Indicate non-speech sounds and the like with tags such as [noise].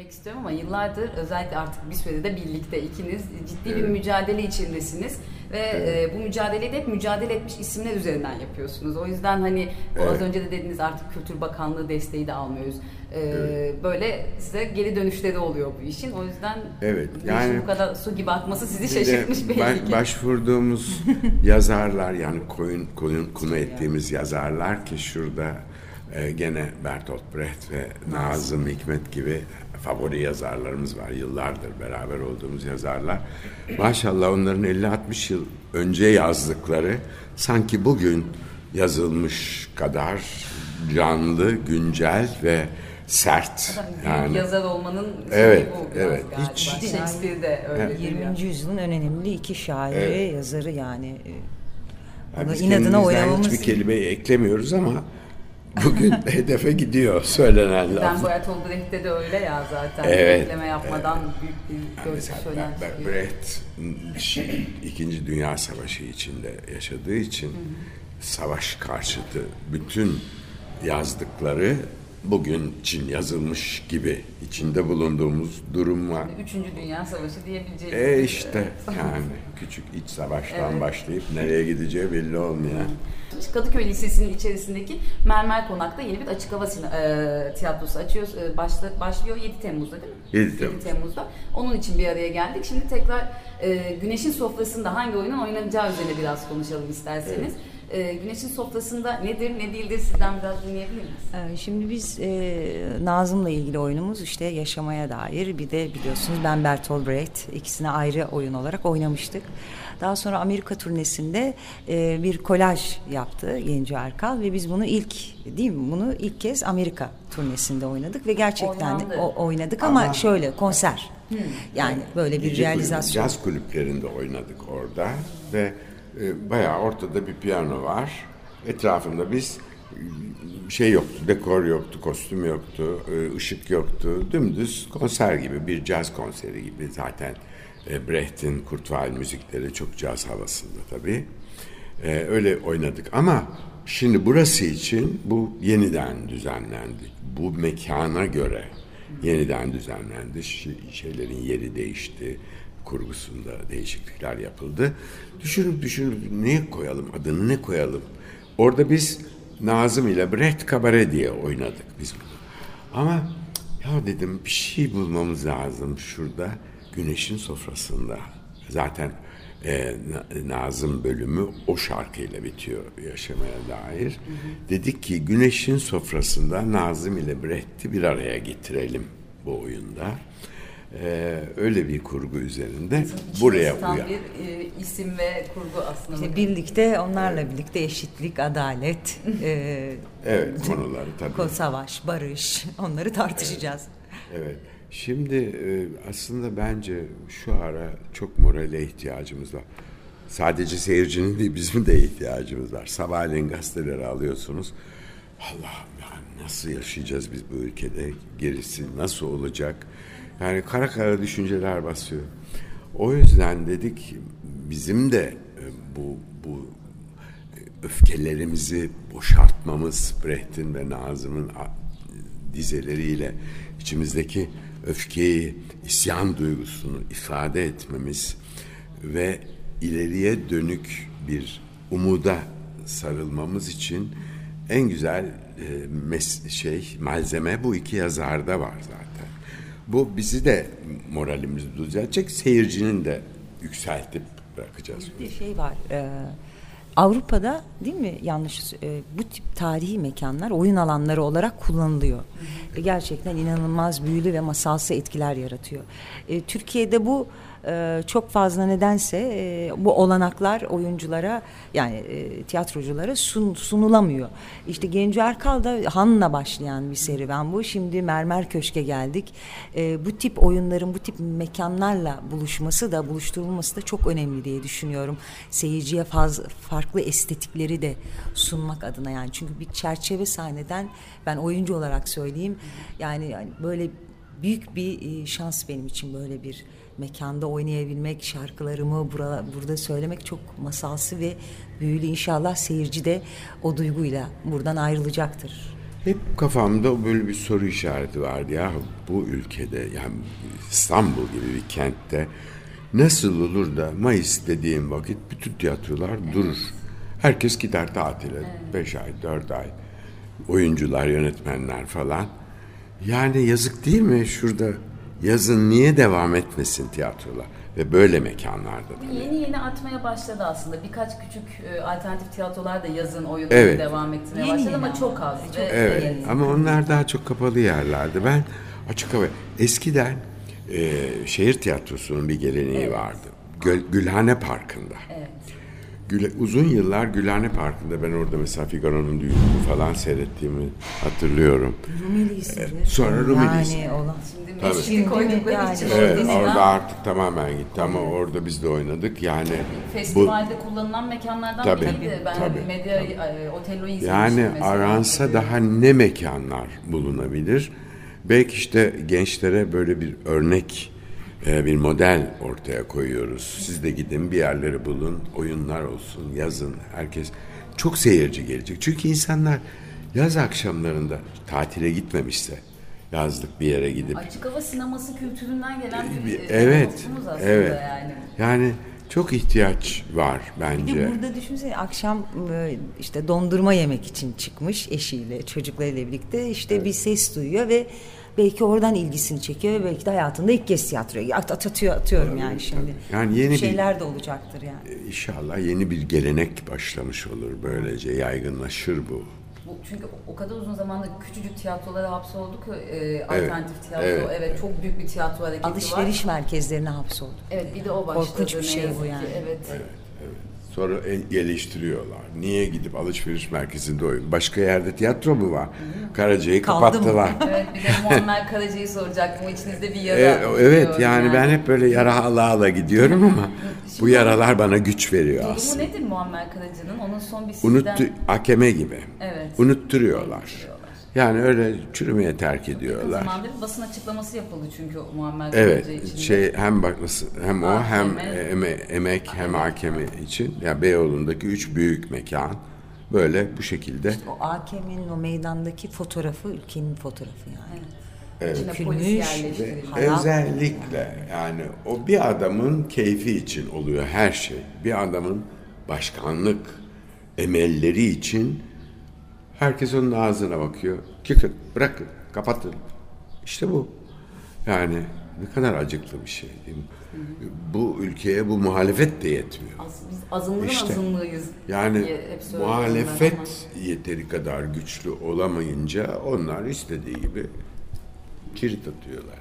girmek istiyorum ama yıllardır özellikle artık bir sürede de birlikte ikiniz ciddi bir mücadele içindesiniz ve Evet. e, bu mücadeleyi de hep mücadele etmiş isimler üzerinden yapıyorsunuz. O yüzden hani o az Evet. önce de dediniz artık Kültür Bakanlığı desteği de almıyoruz. E, Böyle size geri dönüşleri oluyor bu işin. O yüzden Evet, yani- bu kadar su gibi akması sizi şaşırtmış belli ba- ki. başvurduğumuz [laughs] yazarlar yani koyun, koyun konu ettiğimiz yazarlar ki şurada e, gene Bertolt Brecht ve Nazım Hikmet gibi favori yazarlarımız var. Yıllardır beraber olduğumuz yazarlar. Maşallah onların 50-60 yıl önce yazdıkları sanki bugün yazılmış kadar canlı, güncel ve sert. Yani yazar olmanın şeyi Evet, bu biraz evet. galiba. Hiç- Shakespeare de öyle. 20. yüzyılın en önemli iki şairi, Evet. yazarı yani. Ya Onu biz inadına oynamamız hiçbir kelimeyi eklemiyoruz ama bugün [laughs] hedefe gidiyor söylenen Ben laf. Bertolt Brecht'te de öyle ya zaten. Evet. Ekleme yapmadan büyük bir mesela söylen. Brecht şey, İkinci Dünya Savaşı içinde yaşadığı için savaş karşıtı bütün yazdıkları bugün için yazılmış gibi içinde bulunduğumuz durum var. Üçüncü Dünya Savaşı diyebileceğimiz. E işte yani küçük iç savaştan Evet. başlayıp nereye gideceği belli olmayan. Kadıköy Lisesi'nin içerisindeki Mermer Konak'ta yeni bir açık hava e, tiyatrosu açıyor. E, başla, başlıyor 7 Temmuz'da değil mi? 7 Temmuz. Temmuz'da. Onun için bir araya geldik. Şimdi tekrar e, Güneş'in sofrasında hangi oyunun oynanacağı üzerine biraz konuşalım isterseniz. E, Güneş'in sofrasında nedir ne değildir sizden biraz dinleyebilir miyiz? e, Şimdi biz e, Nazım'la ilgili oyunumuz işte yaşamaya dair bir de biliyorsunuz ben Bertolt Brecht ikisini ayrı oyun olarak oynamıştık. Daha sonra Amerika turnesinde e, bir kolaj yaptı Genco Erkal ve biz bunu ilk değil mi bunu ilk kez Amerika turnesinde oynadık ve gerçekten Oynandı. o, oynadık ama, Ama- şöyle konser. Yani böyle bir Gece realizasyon. Caz kulüplerinde oynadık orada ve e, bayağı ortada bir piyano var. Etrafında biz e, şey yoktu, dekor yoktu, kostüm yoktu, e, ışık yoktu. Dümdüz konser gibi, bir caz konseri gibi zaten. E, Brecht'in Kurtweil müzikleri çok caz havasında tabii. Öyle oynadık ama şimdi burası için bu yeniden düzenlendi. Bu mekana göre yeniden düzenlendi. Şeylerin yeri değişti. Kurgusunda değişiklikler yapıldı. Düşünüp düşünüp ne koyalım, adını ne koyalım? Orada biz Nazım ile Brecht Kabare diye oynadık biz bunu. Ama ya dedim bir şey bulmamız lazım şurada güneşin sofrasında. Zaten e, Na- Nazım bölümü o şarkıyla bitiyor yaşamaya dair. Dedik ki güneşin sofrasında Nazım ile Brecht'i bir araya getirelim bu oyunda. E, öyle bir kurgu üzerinde buraya İçinde uyan. bir e, isim ve kurgu aslında. İşte birlikte onlarla birlikte eşitlik, adalet, [laughs] e, Evet konuları tabii. savaş, barış onları tartışacağız. Evet. Şimdi e, aslında bence şu ara çok morale ihtiyacımız var. Sadece seyircinin değil bizim de ihtiyacımız var. Sabahleyin gazeteleri alıyorsunuz. Allah'ım ya nasıl yaşayacağız biz bu ülkede? Gerisi nasıl olacak? Yani kara kara düşünceler basıyor. O yüzden dedik bizim de e, bu bu öfkelerimizi boşaltmamız Brecht'in ve Nazım'ın dizeleriyle içimizdeki öfkeyi, isyan duygusunu ifade etmemiz ve ileriye dönük bir umuda sarılmamız için en güzel e, şey malzeme bu iki yazarda var zaten. Bu bizi de moralimizi düzeltecek, seyircinin de yükseltip bırakacağız. Bir şey var. e, Avrupa'da değil mi yanlış e, bu tip tarihi mekanlar oyun alanları olarak kullanılıyor. Ve gerçekten inanılmaz büyülü ve masalsı etkiler yaratıyor. E, Türkiye'de bu e, çok fazla nedense e, bu olanaklar oyunculara yani e, tiyatroculara sun, sunulamıyor. İşte Genco Erkal'da Han'la başlayan bir serüven bu. Şimdi Mermer Köşk'e geldik. E, bu tip oyunların bu tip mekanlarla buluşması da buluşturulması da çok önemli diye düşünüyorum. Seyirciye faz, farklı estetikleri de sunmak adına yani. Çünkü bir çerçeve sahneden ben oyuncu olarak söyleyeyim. Yani böyle büyük bir e, şans benim için böyle bir mekanda oynayabilmek, şarkılarımı burada, burada söylemek çok masalsı ve büyülü. İnşallah seyirci de o duyguyla buradan ayrılacaktır. Hep kafamda böyle bir soru işareti vardı ya bu ülkede yani İstanbul gibi bir kentte nasıl olur da Mayıs dediğim vakit bütün tiyatrolar durur. Herkes gider tatile. Beş ay, dört ay. Oyuncular, yönetmenler falan. Yani yazık değil mi şurada yazın niye devam etmesin tiyatrolar? Ve böyle mekanlarda da. Yeni yeni artmaya başladı aslında. Birkaç küçük e, alternatif tiyatrolar da yazın oyunu Evet. devam etmeye Yeni başladı yeni ama çok az. Çok Ve- Evet Yani. ama onlar daha çok kapalı yerlerdi. Ben açık hava eskiden e, şehir tiyatrosunun bir geleneği vardı. Göl- Gülhane Parkı'nda. Evet. Güle, uzun yıllar Gülhane Parkı'nda ben orada mesela Figaro'nun düğününü falan seyrettiğimi hatırlıyorum. Rumeli'sidir. sonra Rumeli'si. Yani olan. Şimdi Tabii. meşgul koydukları Yani. için Evet, orada artık tamamen gitti ama orada biz de oynadık. Yani bu festivalde kullanılan mekanlardan Tabii, biriydi. Ben tabii, medya e, Otello'yu izlemiştim Yani mesela. aransa daha ne mekanlar bulunabilir? Belki işte gençlere böyle bir örnek, e, bir model ortaya koyuyoruz. Siz de gidin bir yerleri bulun, oyunlar olsun, yazın. Herkes çok seyirci gelecek. Çünkü insanlar yaz akşamlarında tatile gitmemişse, yazlık bir yere gidip Açık hava sineması kültüründen gelen bir, bir- e, evet, aslında evet. yani. Yani çok ihtiyaç var Bir bence. de burada düşünsene akşam e, işte dondurma yemek için çıkmış eşiyle çocuklarıyla birlikte işte bir ses duyuyor ve belki oradan ilgisini çekiyor ve belki de hayatında ilk kez tiyatroya at, at atıyor atıyorum yani şimdi. Yani yeni Bu bir- şeyler de olacaktır yani. İnşallah yeni bir gelenek başlamış olur. Böylece yaygınlaşır bu. Bu, çünkü o kadar uzun zamandır küçücük tiyatrolara hapsolduk. E, alternatif tiyatro, evet. evet. çok büyük bir tiyatro hareketi var. Alışveriş merkezlerine hapsoldu. Evet bir de o başladı. Korkunç bir şey bu ki. yani. Evet. Sonra el- geliştiriyorlar. Niye gidip alışveriş merkezinde oyun? Başka yerde tiyatro mu var? Karaca'yı Kaldı kapattılar. [laughs] Evet bir de Muammer Karaca'yı soracaktım. İçinizde bir yara. E, evet diyor yani ben hep böyle yara ala ala gidiyorum ama [laughs] bu yaralar bana güç veriyor Durumu aslında. nedir Muammer Karaca'nın? Onun son bir sizden... Unuttu, akeme gibi. Evet. Unutturuyorlar. Unutturuyorlar. Yani öyle çürümeye terk Yakın ediyorlar. zamanda bir basın açıklaması yapıldı çünkü Muammer Evet, için. şey hem bak nasıl hem o hem AKM. eme, emek hem hakemi için ya yani Beyoğlu'ndaki üç büyük mekan böyle bu şekilde O AKM'nin o meydandaki fotoğrafı ülkenin fotoğrafı yani. İçine Dökülmüş polis ve özellikle yani o bir adamın keyfi için oluyor her şey. Bir adamın başkanlık emelleri için herkes onun ağzına bakıyor. Çıkın, bırakın, kapatın. İşte bu. Yani ne kadar acıklı bir şey değil mi? Bu ülkeye bu muhalefet de yetmiyor. Az- Biz azınlığın İşte. azınlığıyız. Yani muhalefet yeteri kadar güçlü olamayınca onlar istediği gibi kirit atıyorlar.